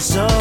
so